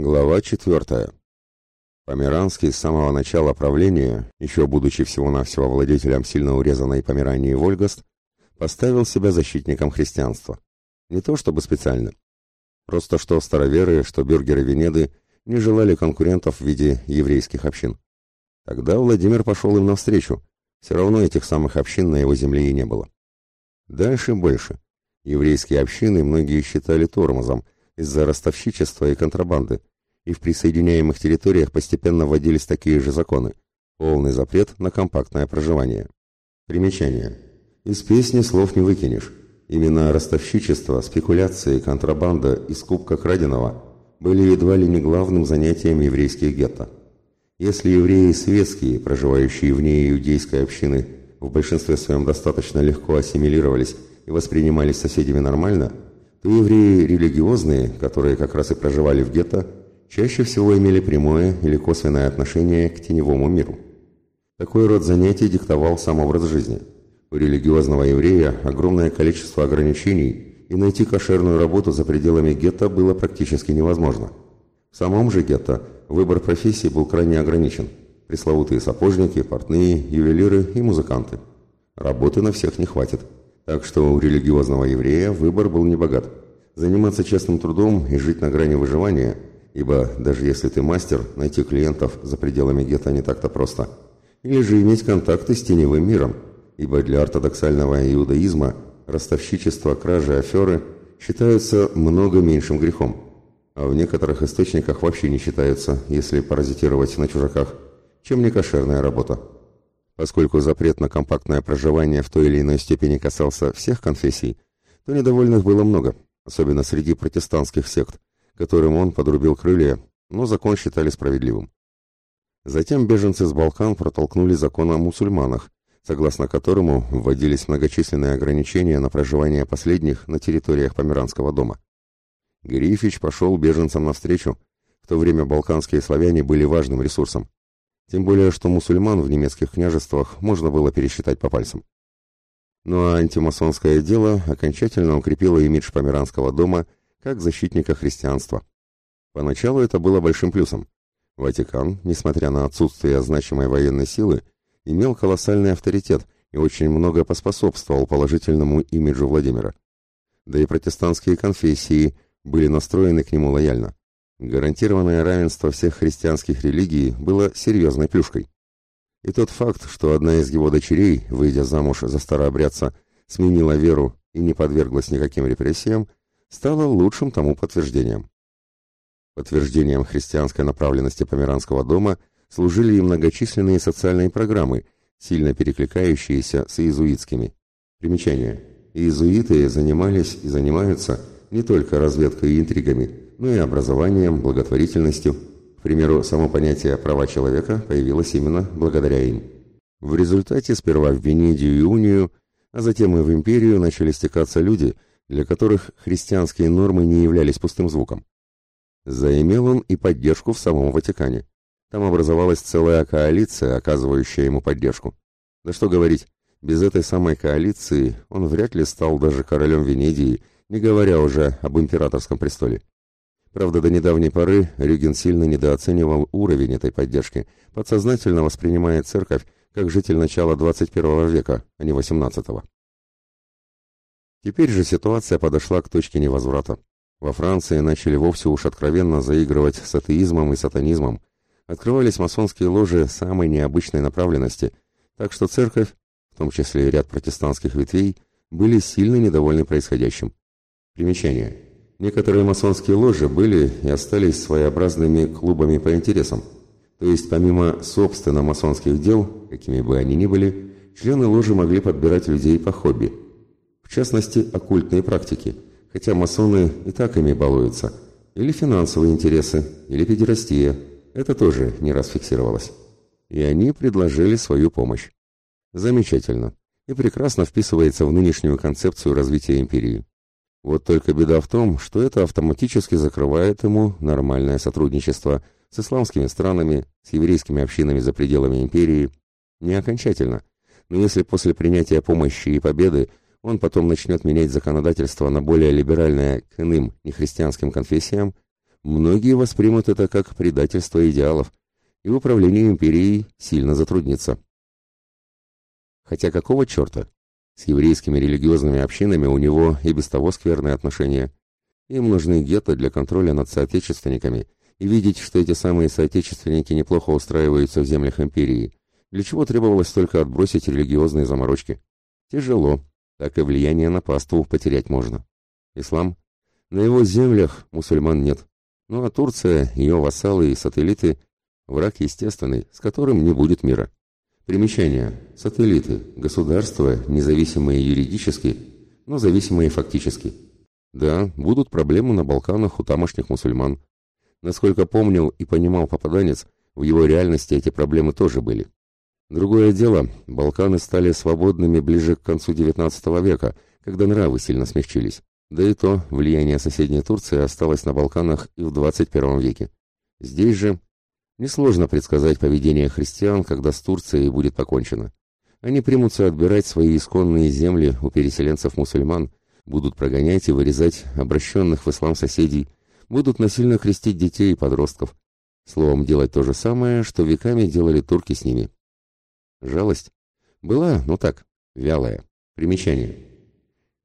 Глава четвертая. Померанский с самого начала правления, еще будучи всего-навсего владетелем сильно урезанной Померании Вольгаст, поставил себя защитником христианства. Не то чтобы специально. Просто что староверы, что бюргеры Венеды не желали конкурентов в виде еврейских общин. Тогда Владимир пошел им навстречу. Все равно этих самых общин на его земле и не было. Дальше больше. Еврейские общины многие считали тормозом из-за ростовщичества и контрабанды, и в присоединяемых территориях постепенно вводились такие же законы. Полный запрет на компактное проживание. Примечание. Из песни слов не выкинешь. Именно ростовщичество, спекуляции, контрабанда и скупка краденого были едва ли не главным занятием еврейских гетто. Если евреи светские, проживающие вне иудейской общины, в большинстве своем достаточно легко ассимилировались и воспринимались соседями нормально, то евреи религиозные, которые как раз и проживали в гетто, чаще всего имели прямое или косвенное отношение к теневому миру. Такой род занятий диктовал сам образ жизни. У религиозного еврея огромное количество ограничений, и найти кошерную работу за пределами гетто было практически невозможно. В самом же гетто выбор профессий был крайне ограничен. Пресловутые сапожники, портные, ювелиры и музыканты. Работы на всех не хватит. Так что у религиозного еврея выбор был небогат. Заниматься честным трудом и жить на грани выживания, ибо даже если ты мастер, найти клиентов за пределами гетто не так-то просто. Или же иметь контакты с теневым миром, ибо для ортодоксального иудаизма ростовщичество, кражи, аферы считаются много меньшим грехом, а в некоторых источниках вообще не считаются, если паразитировать на чужаках, чем некошерная работа. Поскольку запрет на компактное проживание в той или иной степени касался всех конфессий, то недовольных было много, особенно среди протестантских сект, которым он подрубил крылья, но закон считали справедливым. Затем беженцы с Балкан протолкнули закон о мусульманах, согласно которому вводились многочисленные ограничения на проживание последних на территориях Померанского дома. Грифич пошел беженцам навстречу, в то время балканские славяне были важным ресурсом. Тем более, что мусульман в немецких княжествах можно было пересчитать по пальцам. Ну а антимасонское дело окончательно укрепило имидж Померанского дома как защитника христианства. Поначалу это было большим плюсом. Ватикан, несмотря на отсутствие значимой военной силы, имел колоссальный авторитет и очень много поспособствовал положительному имиджу Владимира. Да и протестантские конфессии были настроены к нему лояльно. Гарантированное равенство всех христианских религий было серьезной плюшкой. И тот факт, что одна из его дочерей, выйдя замуж за старообрядца, сменила веру и не подверглась никаким репрессиям, стало лучшим тому подтверждением. Подтверждением христианской направленности Померанского дома служили и многочисленные социальные программы, сильно перекликающиеся с иезуитскими. Примечание. Иезуиты занимались и занимаются не только разведкой и интригами, но и образованием, благотворительностью. К примеру, само понятие «права человека» появилось именно благодаря им. В результате сперва в Венедию и Унию, а затем и в империю начали стекаться люди, для которых христианские нормы не являлись пустым звуком. Заимел он и поддержку в самом Ватикане. Там образовалась целая коалиция, оказывающая ему поддержку. Да что говорить, без этой самой коалиции он вряд ли стал даже королем Венедии, не говоря уже об императорском престоле. Правда, до недавней поры Рюген сильно недооценивал уровень этой поддержки, подсознательно воспринимая церковь как житель начала 21 века, а не 18-го. Теперь же ситуация подошла к точке невозврата. Во Франции начали вовсе уж откровенно заигрывать с атеизмом и сатанизмом. Открывались масонские ложи самой необычной направленности, так что церковь, в том числе и ряд протестантских ветвей, были сильно недовольны происходящим. Примечание. Некоторые масонские ложи были и остались своеобразными клубами по интересам. То есть помимо собственно масонских дел, какими бы они ни были, члены ложи могли подбирать людей по хобби. В частности, оккультные практики, хотя масоны и так ими балуются. Или финансовые интересы, или педерастия. Это тоже не раз фиксировалось. И они предложили свою помощь. Замечательно. И прекрасно вписывается в нынешнюю концепцию развития империи. Вот только беда в том, что это автоматически закрывает ему нормальное сотрудничество с исламскими странами, с еврейскими общинами за пределами империи. Не окончательно, но если после принятия помощи и победы он потом начнет менять законодательство на более либеральное к иным нехристианским конфессиям, многие воспримут это как предательство идеалов, и управление империей сильно затруднится. Хотя какого черта? С еврейскими религиозными общинами у него и без того скверные отношения. Им нужны гетто для контроля над соотечественниками и видеть, что эти самые соотечественники неплохо устраиваются в землях империи, для чего требовалось только отбросить религиозные заморочки. Тяжело, так и влияние на паству потерять можно. Ислам? На его землях мусульман нет. Ну а Турция, ее вассалы и сателлиты – враг естественный, с которым не будет мира. Примечание. Сателлиты. Государства, независимые юридически, но зависимые фактически. Да, будут проблемы на Балканах у тамошних мусульман. Насколько помнил и понимал попаданец, в его реальности эти проблемы тоже были. Другое дело, Балканы стали свободными ближе к концу XIX века, когда нравы сильно смягчились. Да и то, влияние соседней Турции осталось на Балканах и в XXI веке. Здесь же Несложно предсказать поведение христиан, когда с Турцией будет покончено. Они примутся отбирать свои исконные земли у переселенцев-мусульман, будут прогонять и вырезать обращенных в ислам соседей, будут насильно крестить детей и подростков. Словом, делать то же самое, что веками делали турки с ними. Жалость? Была, но так, вялая. Примечание.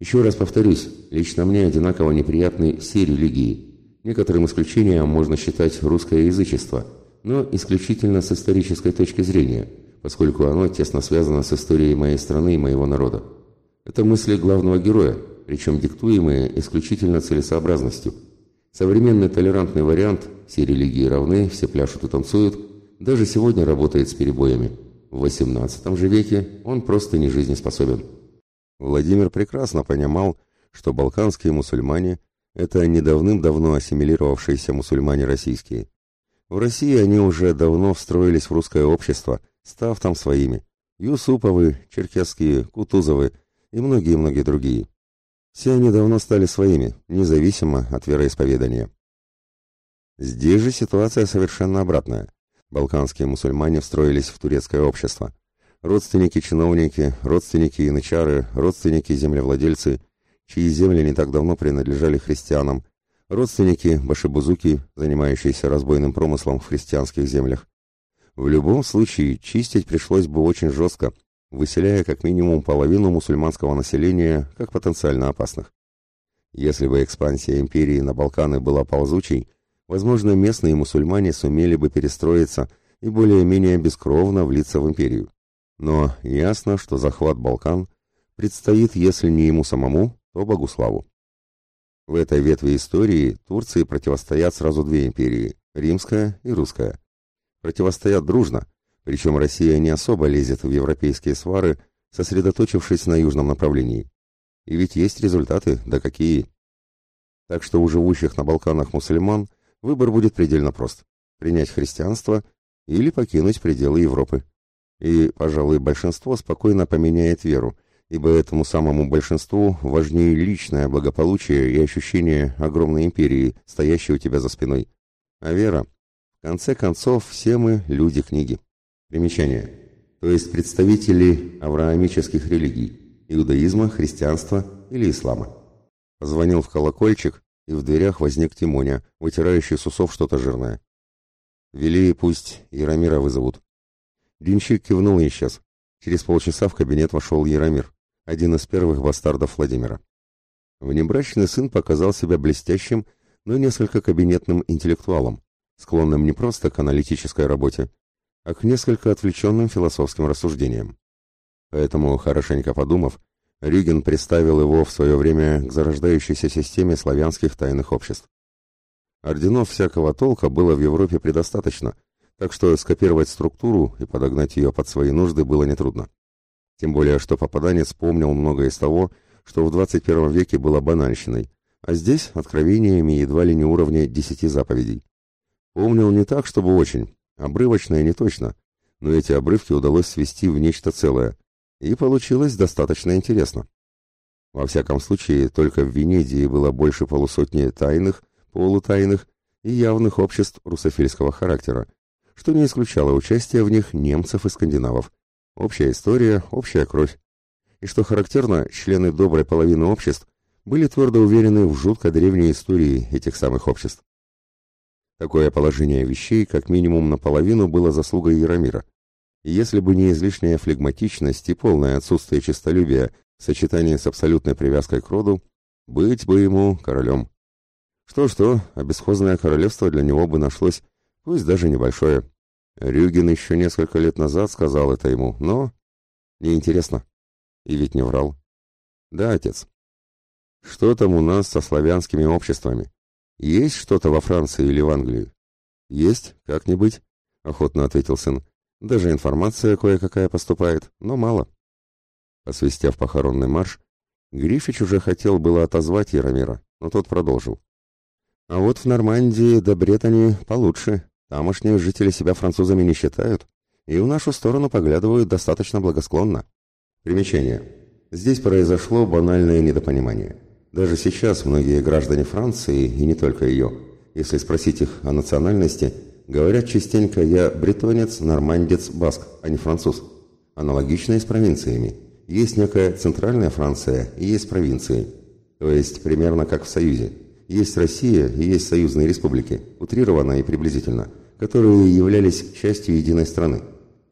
Еще раз повторюсь, лично мне одинаково неприятны все религии. Некоторым исключением можно считать русское язычество – но исключительно с исторической точки зрения, поскольку оно тесно связано с историей моей страны и моего народа. Это мысли главного героя, причем диктуемые исключительно целесообразностью. Современный толерантный вариант «все религии равны, все пляшут и танцуют» даже сегодня работает с перебоями. В XVIII же веке он просто не жизнеспособен. Владимир прекрасно понимал, что балканские мусульмане – это не давным-давно ассимилировавшиеся мусульмане российские. В России они уже давно встроились в русское общество, став там своими. Юсуповы, Черкесские, Кутузовы и многие-многие другие. Все они давно стали своими, независимо от вероисповедания. Здесь же ситуация совершенно обратная. Балканские мусульмане встроились в турецкое общество. Родственники-чиновники, родственники-янычары, родственники-землевладельцы, чьи земли не так давно принадлежали христианам, родственники башибузуки, занимающиеся разбойным промыслом в христианских землях. В любом случае, чистить пришлось бы очень жестко, выселяя как минимум половину мусульманского населения как потенциально опасных. Если бы экспансия империи на Балканы была ползучей, возможно, местные мусульмане сумели бы перестроиться и более-менее бескровно влиться в империю. Но ясно, что захват Балкан предстоит, если не ему самому, то Богуславу. В этой ветви истории Турции противостоят сразу две империи – римская и русская. Противостоят дружно, причем Россия не особо лезет в европейские свары, сосредоточившись на южном направлении. И ведь есть результаты, да какие. Так что у живущих на Балканах мусульман выбор будет предельно прост – принять христианство или покинуть пределы Европы. И, пожалуй, большинство спокойно поменяет веру, ибо этому самому большинству важнее личное благополучие и ощущение огромной империи, стоящей у тебя за спиной. А вера? В конце концов, все мы люди книги. Примечание. То есть представители авраамических религий, иудаизма, христианства или ислама. Позвонил в колокольчик, и в дверях возник Тимоня, вытирающий с усов что-то жирное. «Вели, пусть Яромира вызовут». Денщик кивнул и исчез. Через полчаса в кабинет вошел Яромир один из первых бастардов Владимира. Внебрачный сын показал себя блестящим, но несколько кабинетным интеллектуалом, склонным не просто к аналитической работе, а к несколько отвлеченным философским рассуждениям. Поэтому, хорошенько подумав, Рюген представил его в свое время к зарождающейся системе славянских тайных обществ. Орденов всякого толка было в Европе предостаточно, так что скопировать структуру и подогнать ее под свои нужды было нетрудно. Тем более, что попаданец помнил многое из того, что в 21 веке было банальщиной, а здесь откровениями едва ли не уровня десяти заповедей. Помнил не так, чтобы очень, обрывочно и не точно, но эти обрывки удалось свести в нечто целое, и получилось достаточно интересно. Во всяком случае, только в Венедии было больше полусотни тайных, полутайных и явных обществ русофильского характера, что не исключало участия в них немцев и скандинавов, Общая история, общая кровь. И что характерно, члены доброй половины обществ были твердо уверены в жутко древней истории этих самых обществ. Такое положение вещей как минимум наполовину было заслугой Яромира. И если бы не излишняя флегматичность и полное отсутствие честолюбия в сочетании с абсолютной привязкой к роду, быть бы ему королем. Что-что, а бесхозное королевство для него бы нашлось, пусть даже небольшое. Рюгин еще несколько лет назад сказал это ему, но... Неинтересно. И ведь не врал. Да, отец. Что там у нас со славянскими обществами? Есть что-то во Франции или в Англии? Есть, как-нибудь, охотно ответил сын. Даже информация кое-какая поступает, но мало. Посвистев похоронный марш, Грифич уже хотел было отозвать Яромира, но тот продолжил. А вот в Нормандии да Бретани получше. Тамошние жители себя французами не считают, и в нашу сторону поглядывают достаточно благосклонно. Примечание. Здесь произошло банальное недопонимание. Даже сейчас многие граждане Франции, и не только ее, если спросить их о национальности, говорят частенько «я бретонец, нормандец, баск», а не француз. Аналогично и с провинциями. Есть некая центральная Франция и есть провинции. То есть примерно как в Союзе. Есть Россия и есть союзные республики, утрированно и приблизительно, которые являлись частью единой страны.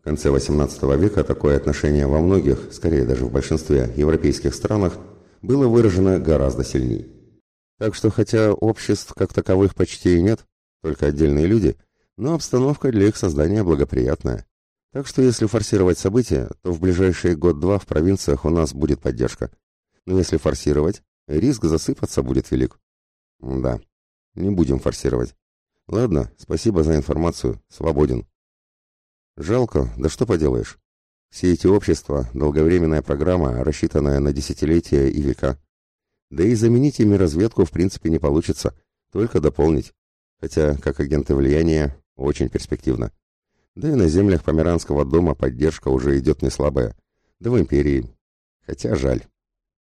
В конце XVIII века такое отношение во многих, скорее даже в большинстве европейских странах, было выражено гораздо сильнее. Так что хотя обществ как таковых почти и нет, только отдельные люди, но обстановка для их создания благоприятная. Так что если форсировать события, то в ближайшие год-два в провинциях у нас будет поддержка. Но если форсировать, риск засыпаться будет велик. Да, не будем форсировать. Ладно, спасибо за информацию, свободен. Жалко, да что поделаешь. Все эти общества – долговременная программа, рассчитанная на десятилетия и века. Да и заменить ими разведку в принципе не получится, только дополнить. Хотя, как агенты влияния, очень перспективно. Да и на землях Померанского дома поддержка уже идет не слабая. Да в империи. Хотя жаль.